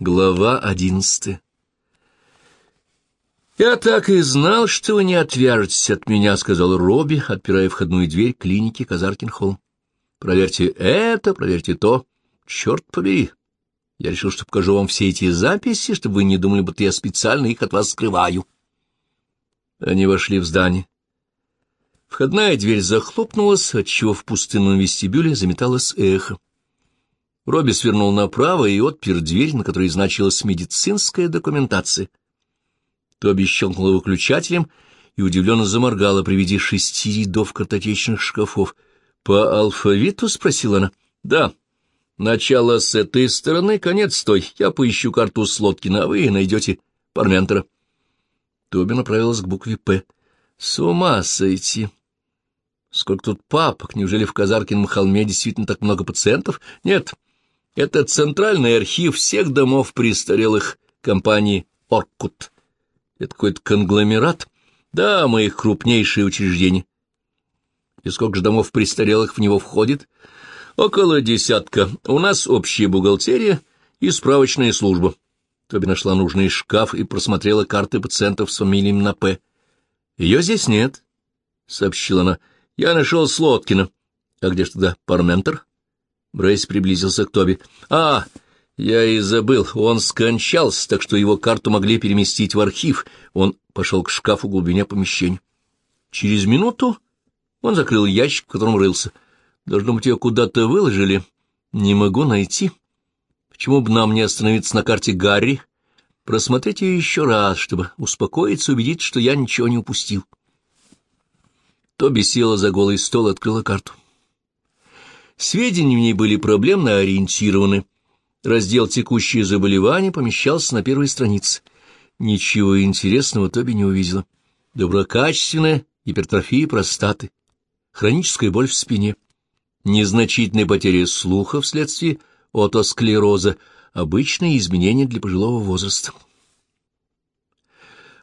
Глава одиннадцатая «Я так и знал, что вы не отвяжетесь от меня», — сказал Робби, отпирая входную дверь клиники Казаркин-Холм. «Проверьте это, проверьте то. Черт побери! Я решил, что покажу вам все эти записи, чтобы вы не думали, будто я специально их от вас скрываю». Они вошли в здание. Входная дверь захлопнулась, отчего в пустынном вестибюле заметалось эхо. Робби свернул направо и отпер дверь, на которой значилась медицинская документация. Тоби щелкнула выключателем и удивленно заморгала при виде шести рядов картотечных шкафов. «По алфавиту?» — спросила она. «Да. Начало с этой стороны, конец с той. Я поищу карту Слоткина, а вы найдете Парментера». Тоби направилась к букве «П». «С ума сойти!» Сколько тут папок? Неужели в Казаркином холме действительно так много пациентов? Нет, это центральный архив всех домов престарелых компании «Оркут». Это какой-то конгломерат? Да, мы их крупнейшие учреждения. И сколько же домов престарелых в него входит? Около десятка. У нас общая бухгалтерия и справочная служба. Тоби нашла нужный шкаф и просмотрела карты пациентов с фамилиями на «П». Ее здесь нет, — сообщила она. Я нашел Слоткина. А где ж тогда Парментер? Брейс приблизился к Тоби. «А, я и забыл, он скончался, так что его карту могли переместить в архив». Он пошел к шкафу глубине помещения. Через минуту он закрыл ящик, в котором рылся. «Должно быть, ее куда-то выложили. Не могу найти. Почему бы нам не остановиться на карте Гарри? Просмотреть ее еще раз, чтобы успокоиться, убедиться, что я ничего не упустил». Тоби села за голый стол и открыла карту. Сведения в ней были проблемно ориентированы. Раздел «Текущие заболевания» помещался на первой странице. Ничего интересного Тоби не увидела. Доброкачественная гипертрофия простаты, хроническая боль в спине, незначительная потеря слуха вследствие отосклероза, обычные изменения для пожилого возраста.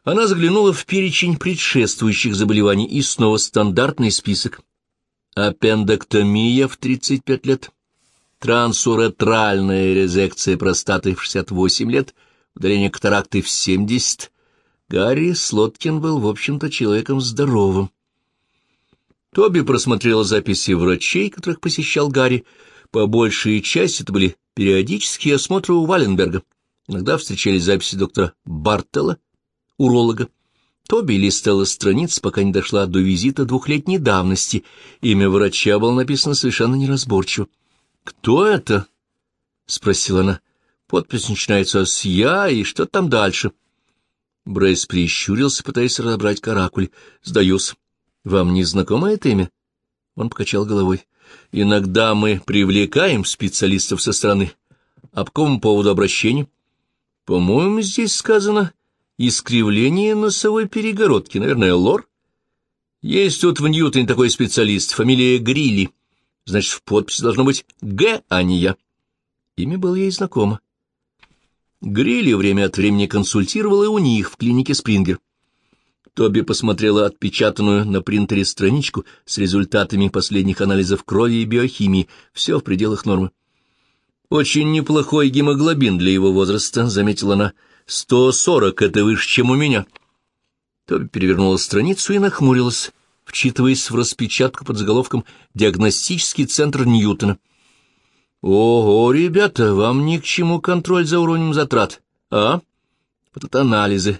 Она заглянула в перечень предшествующих заболеваний и снова стандартный список аппендэктомия в 35 лет, трансуретральная резекция простаты в 68 лет, удаление катаракты в 70. Гарри Слоткин был, в общем-то, человеком здоровым. Тоби просмотрела записи врачей, которых посещал Гарри. По большей части это были периодические осмотры у Валенберга. Иногда встречались записи доктора Бартела, уролога. Тоби листала страниц, пока не дошла до визита двухлетней давности. Имя врача было написано совершенно неразборчиво. «Кто это?» — спросила она. Подпись начинается с «Я» и что там дальше? Брейс прищурился, пытаясь разобрать каракуль. «Сдаюсь. Вам не знакомо это имя?» Он покачал головой. «Иногда мы привлекаем специалистов со стороны. А по какому поводу обращения?» «По-моему, здесь сказано...» Искривление носовой перегородки, наверное, лор? Есть тут в Ньютоне такой специалист, фамилия Грилли. Значит, в подписи должно быть «Г», а не «Я». Имя было ей знакомо. Грилли время от времени консультировал и у них в клинике Спрингер. Тоби посмотрела отпечатанную на принтере страничку с результатами последних анализов крови и биохимии. Все в пределах нормы. «Очень неплохой гемоглобин для его возраста», — заметила она. Сто сорок — это выше, чем у меня. Тоби перевернула страницу и нахмурилась, вчитываясь в распечатку под заголовком «Диагностический центр Ньютона». «Ого, ребята, вам ни к чему контроль за уровнем затрат, а? Вот это анализы.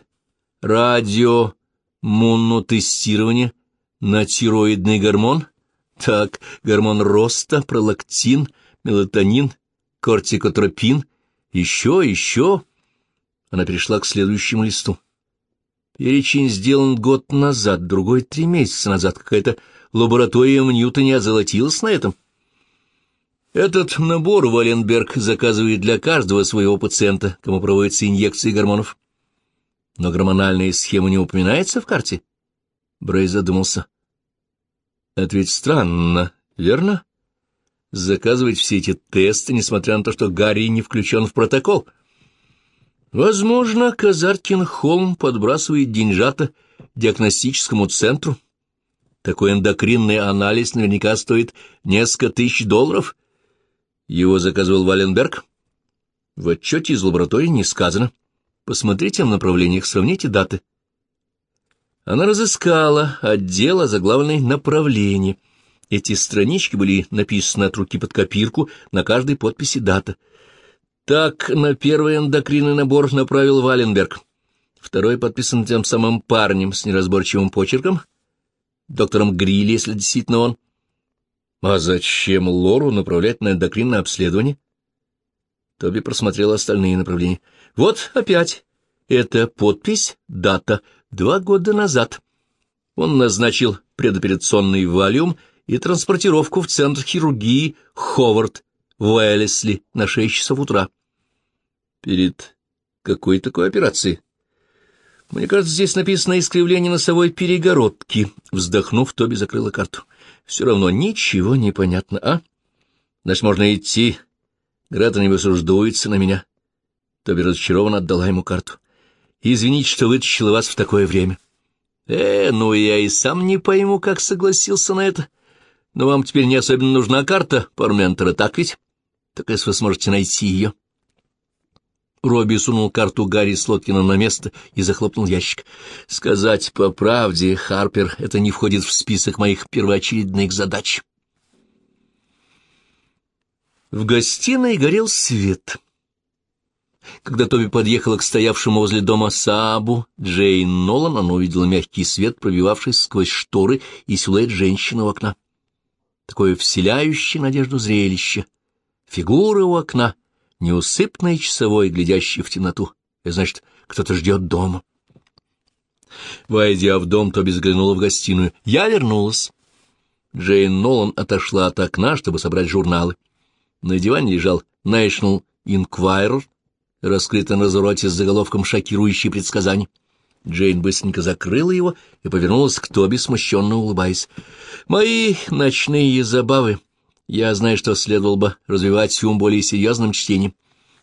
Радио, муннотестирование на тироидный гормон. Так, гормон роста, пролактин, мелатонин, кортикотропин. Еще, еще...» Она перешла к следующему листу. Перечень сделан год назад, другой три месяца назад. Какая-то лаборатория в Ньютоне озолотилась на этом. Этот набор Валенберг заказывает для каждого своего пациента, кому проводятся инъекции гормонов. Но гормональная схема не упоминается в карте. Брей задумался. Это ведь странно, верно? Заказывать все эти тесты, несмотря на то, что Гарри не включен в протокол — Возможно, Казаркин холм подбрасывает деньжата диагностическому центру. Такой эндокринный анализ наверняка стоит несколько тысяч долларов. Его заказывал Валенберг. В отчете из лаборатории не сказано. Посмотрите в направлениях, сравните даты. Она разыскала отдел, озаглавленный «Направление». Эти странички были написаны от руки под копирку, на каждой подписи дата. Так на первый эндокринный набор направил Валенберг. Второй подписан тем самым парнем с неразборчивым почерком, доктором Грилли, если действительно он. А зачем Лору направлять на эндокринное обследование? Тоби просмотрел остальные направления. Вот опять. Это подпись, дата, два года назад. Он назначил предоперационный валюм и транспортировку в центр хирургии Ховард в Уэллесли на шесть часов утра. Перед какой такой операцией? Мне кажется, здесь написано искривление носовой перегородки. Вздохнув, Тоби закрыла карту. Все равно ничего не понятно, а? Значит, можно идти. Грета не высуждуется на меня. Тоби разочарованно отдала ему карту. Извините, что вытащила вас в такое время. Э, ну я и сам не пойму, как согласился на это. Но вам теперь не особенно нужна карта Парментера, так ведь? Так если вы сможете найти ее. Робби сунул карту Гарри Слоткина на место и захлопнул ящик. Сказать по правде, Харпер, это не входит в список моих первоочередных задач. В гостиной горел свет. Когда Тоби подъехала к стоявшему возле дома Саабу, Джейн Нолан, она увидела мягкий свет, пробивавшийся сквозь шторы и силуэт женщины у окна. Такое вселяющее надежду зрелище. Фигуры у окна — неусыпный часовой, глядящий в темноту. И значит, кто-то ждет дома. Войдя в дом, Тоби взглянула в гостиную. Я вернулась. Джейн Нолан отошла от окна, чтобы собрать журналы. На диване лежал National Inquirer, раскрытый на развороте с заголовком «Шокирующие предсказания». Джейн быстренько закрыла его и повернулась к Тоби, смущенно улыбаясь. «Мои ночные забавы я знаю, что следовало бы развивать ум более серьезным чтением,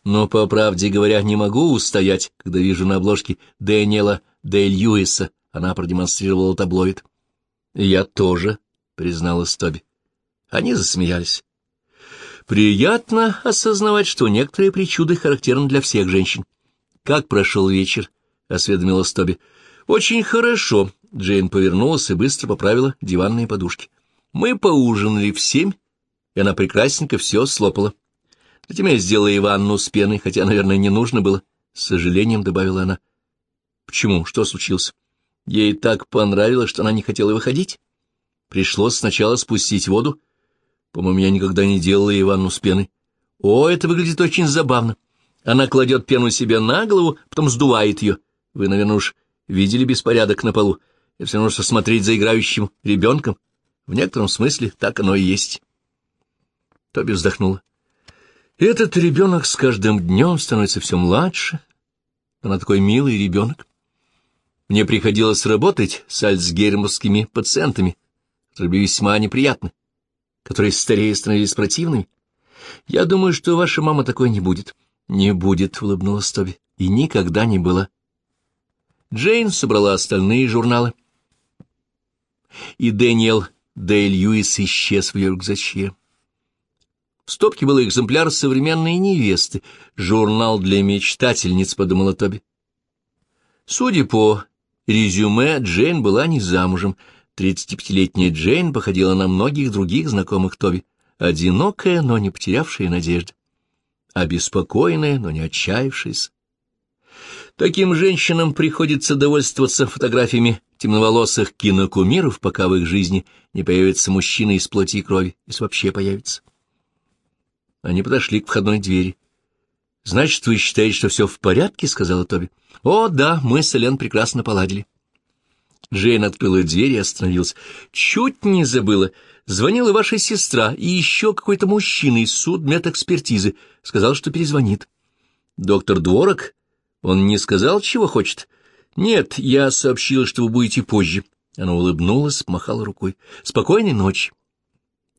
но, по правде говоря, не могу устоять, когда вижу на обложке Дэниела Дэй Льюиса. Она продемонстрировала таблоид. «Я тоже», — призналась Тоби. Они засмеялись. «Приятно осознавать, что некоторые причуды характерны для всех женщин. Как прошел вечер?» — осведомилась Тоби. «Очень хорошо», — Джейн повернулась и быстро поправила диванные подушки. «Мы поужинали в семь и она прекрасненько все слопала. Затем я сделала ей ванну с пеной, хотя, наверное, не нужно было. С сожалением добавила она. Почему? Что случилось? Ей так понравилось, что она не хотела выходить. Пришлось сначала спустить воду. По-моему, я никогда не делала ей ванну с пеной. О, это выглядит очень забавно. Она кладет пену себе на голову, потом сдувает ее. Вы, наверное, уж видели беспорядок на полу. И все равно, что смотреть за играющим ребенком. В некотором смысле так оно и есть. Тоби вздохнула. Этот ребенок с каждым днем становится все младше. Она такой милый ребенок. Мне приходилось работать с альцгеймовскими пациентами, которые были весьма неприятны, которые старее становились противными. Я думаю, что ваша мама такой не будет. Не будет, — улыбнулась Тоби, — и никогда не было. Джейн собрала остальные журналы. И Дэниел Дэй Льюис исчез в ее рюкзаче. В стопке был экземпляр современной невесты, журнал для мечтательниц, — подумала Тоби. Судя по резюме, Джейн была не замужем. Тридцатипятилетняя Джейн походила на многих других знакомых Тоби. Одинокая, но не потерявшая надежды. Обеспокоенная, но не отчаявшаяся. Таким женщинам приходится довольствоваться фотографиями темноволосых кинокумиров, пока в их жизни не появится мужчина из плоти и крови, если вообще появится. Они подошли к входной двери. — Значит, вы считаете, что все в порядке? — сказала Тоби. — О, да, мы с Элен прекрасно поладили. Джейн открыла дверь и остановилась. — Чуть не забыла. Звонила ваша сестра и еще какой-то мужчина из судмедэкспертизы. Сказал, что перезвонит. — Доктор Дворок? Он не сказал, чего хочет? — Нет, я сообщила, что вы будете позже. Она улыбнулась, махала рукой. — Спокойной ночи.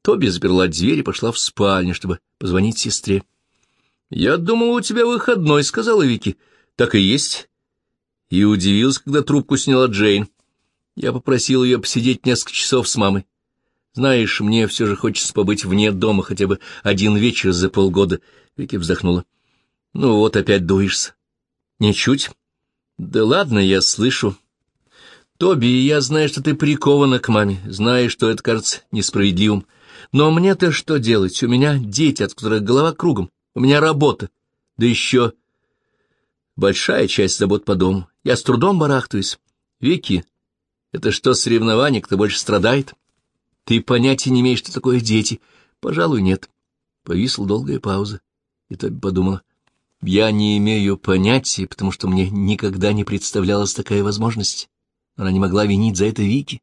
Тоби заперла дверь и пошла в спальню, чтобы позвонить сестре. — Я думала, у тебя выходной, — сказала Вики. — Так и есть. И удивился, когда трубку сняла Джейн. Я попросил ее посидеть несколько часов с мамой. Знаешь, мне все же хочется побыть вне дома хотя бы один вечер за полгода. Вики вздохнула. Ну вот опять дуешься. Ничуть. Да ладно, я слышу. Тоби, я знаю, что ты прикована к маме, знаю, что это кажется несправедливым. Но мне-то что делать? У меня дети, от которых голова кругом. У меня работа. Да еще большая часть забот по дому. Я с трудом барахтаюсь. Вики, это что, соревнование, кто больше страдает? Ты понятия не имеешь, что такое дети. Пожалуй, нет. Повисла долгая пауза, и Тоби подумала. Я не имею понятия, потому что мне никогда не представлялась такая возможность. Она не могла винить за это Вики.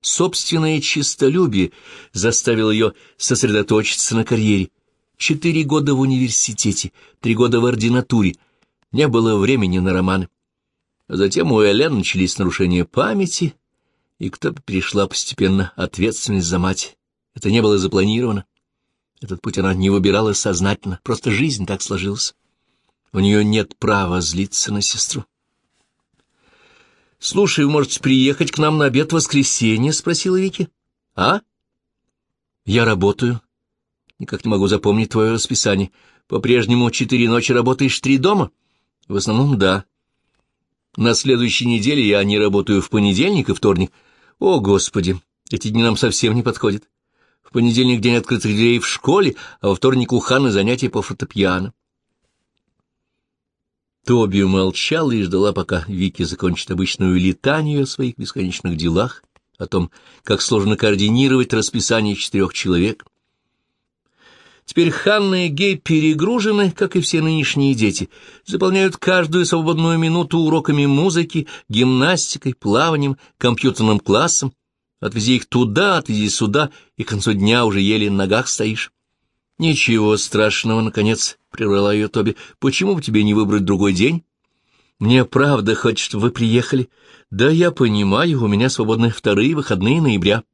Собственное честолюбие заставило ее сосредоточиться на карьере. Четыре года в университете, три года в ординатуре. Не было времени на романы. А затем у Элен начались нарушения памяти, и кто перешла постепенно ответственность за мать. Это не было запланировано. Этот путь она не выбирала сознательно, просто жизнь так сложилась. У нее нет права злиться на сестру. — Слушай, вы можете приехать к нам на обед в воскресенье? — спросила Вики. — А? — Я работаю. Никак не могу запомнить твое расписание. По-прежнему четыре ночи работаешь, три дома? — В основном, да. На следующей неделе я не работаю в понедельник и вторник. О, Господи, эти дни нам совсем не подходят. В понедельник день открытых дверей в школе, а во вторник у Ханны занятия по фортепиано. Тоби молчала и ждала, пока Вики закончит обычную летанию о своих бесконечных делах, о том, как сложно координировать расписание четырех человек. Теперь Ханна и Гей перегружены, как и все нынешние дети, заполняют каждую свободную минуту уроками музыки, гимнастикой, плаванием, компьютерным классом. Отвези их туда, отвези сюда, и к концу дня уже еле на ногах стоишь. Ничего страшного, наконец, — прервала ее Тоби. — Почему бы тебе не выбрать другой день? — Мне правда хочет, чтобы вы приехали. Да, я понимаю, у меня свободны вторые выходные ноября.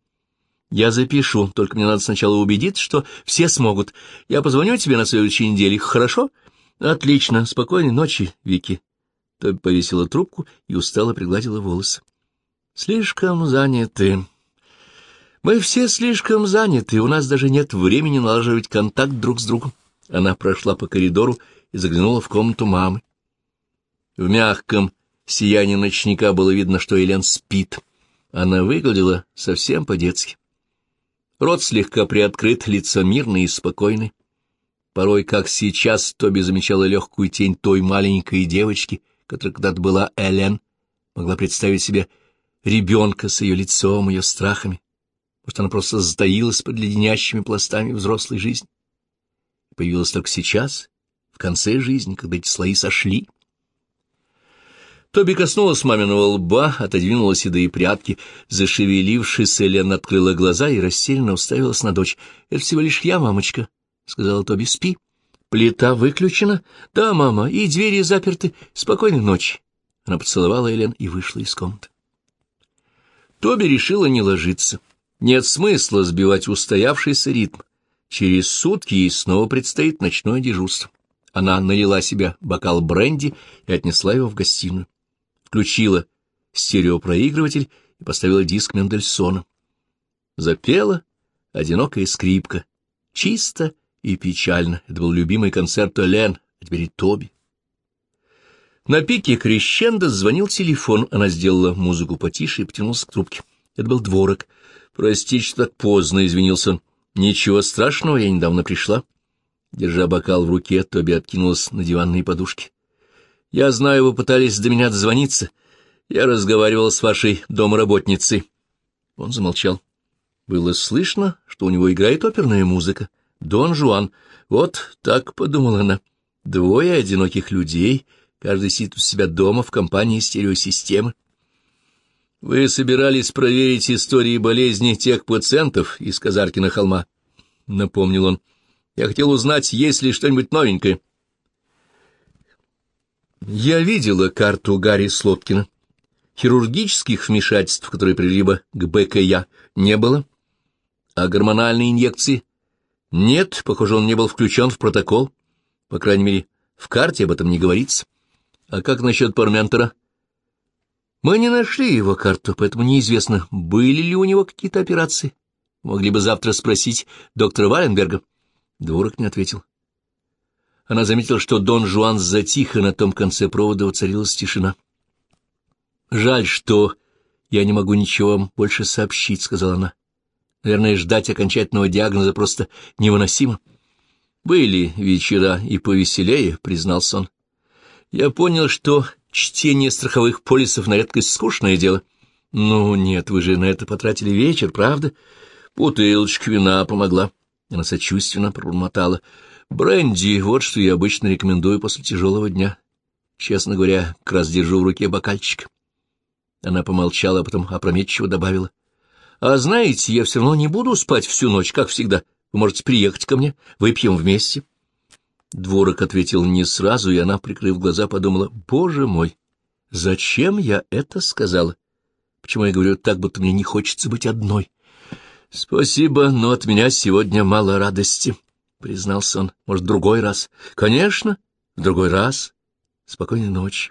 Я запишу, только мне надо сначала убедиться, что все смогут. Я позвоню тебе на следующей неделе, хорошо? Отлично, спокойной ночи, Вики. Тоби повесила трубку и устало пригладила волосы. Слишком заняты. Мы все слишком заняты, у нас даже нет времени налаживать контакт друг с другом. Она прошла по коридору и заглянула в комнату мамы. В мягком сиянии ночника было видно, что Елен спит. Она выглядела совсем по-детски. Рот слегка приоткрыт, лицо мирное и спокойное. Порой, как сейчас, Тоби замечала легкую тень той маленькой девочки, которая когда-то была Элен, могла представить себе ребенка с ее лицом, ее страхами. Может, она просто затаилась под леденящими пластами взрослой жизни появилась только сейчас, в конце жизни, когда эти слои сошли. Тоби коснулась маминого лба, отодвинула седые прятки. Зашевелившись, Элен открыла глаза и растерянно уставилась на дочь. — Это всего лишь я, мамочка, — сказала Тоби. — Спи. — Плита выключена? — Да, мама, и двери заперты. Спокойной ночи. Она поцеловала Элен и вышла из комнаты. Тоби решила не ложиться. Нет смысла сбивать устоявшийся ритм. Через сутки ей снова предстоит ночное дежурство. Она налила себе бокал бренди и отнесла его в гостиную. Включила стереопроигрыватель и поставила диск Мендельсона. Запела одинокая скрипка. Чисто и печально. Это был любимый концерт Олен, а теперь и Тоби. На пике крещендо звонил телефон. Она сделала музыку потише и потянулась к трубке. Это был дворок. «Простите, что так поздно», — извинился он. «Ничего страшного, я недавно пришла». Держа бокал в руке, Тоби откинулась на диванные подушки. «Я знаю, вы пытались до меня дозвониться. Я разговаривал с вашей домработницей». Он замолчал. Было слышно, что у него играет оперная музыка. «Дон Жуан». Вот так подумала она. Двое одиноких людей, каждый сидит у себя дома в компании стереосистемы. Вы собирались проверить истории болезни тех пациентов из Казаркина холма, — напомнил он. Я хотел узнать, есть ли что-нибудь новенькое. Я видела карту Гарри Слоткина. Хирургических вмешательств, которые привели бы к БКЯ, не было. А гормональные инъекции? Нет, похоже, он не был включен в протокол. По крайней мере, в карте об этом не говорится. А как насчет Парментера? Мы не нашли его карту, поэтому неизвестно, были ли у него какие-то операции. Могли бы завтра спросить доктора Валенберга. Дворок не ответил. Она заметила, что Дон Жуан затих, и на том конце провода воцарилась тишина. «Жаль, что я не могу ничего вам больше сообщить», — сказала она. «Наверное, ждать окончательного диагноза просто невыносимо». «Были вечера и повеселее», — признался он. «Я понял, что чтение страховых полисов на редкость скучное дело». «Ну, нет, вы же на это потратили вечер, правда?» «Бутылочка вина помогла». Она сочувственно пробормотала. Бренди, вот что я обычно рекомендую после тяжелого дня. Честно говоря, как раз держу в руке бокальчик. Она помолчала, а потом опрометчиво добавила. — А знаете, я все равно не буду спать всю ночь, как всегда. Вы можете приехать ко мне, выпьем вместе. Дворок ответил не сразу, и она, прикрыв глаза, подумала, — Боже мой, зачем я это сказала? Почему я говорю так, будто мне не хочется быть одной? — Спасибо, но от меня сегодня мало радости, — признался он. — Может, другой раз? — Конечно, в другой раз. Спокойной ночи.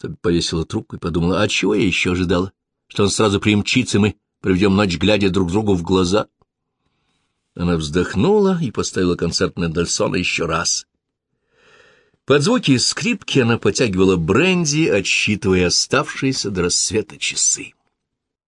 Тоби повесила трубку и подумала, а чего я еще ожидала? Что он сразу примчится, мы проведем ночь, глядя друг другу в глаза? Она вздохнула и поставила концерт Мендельсона еще раз. Под звуки скрипки она потягивала бренди, отсчитывая оставшиеся до рассвета часы.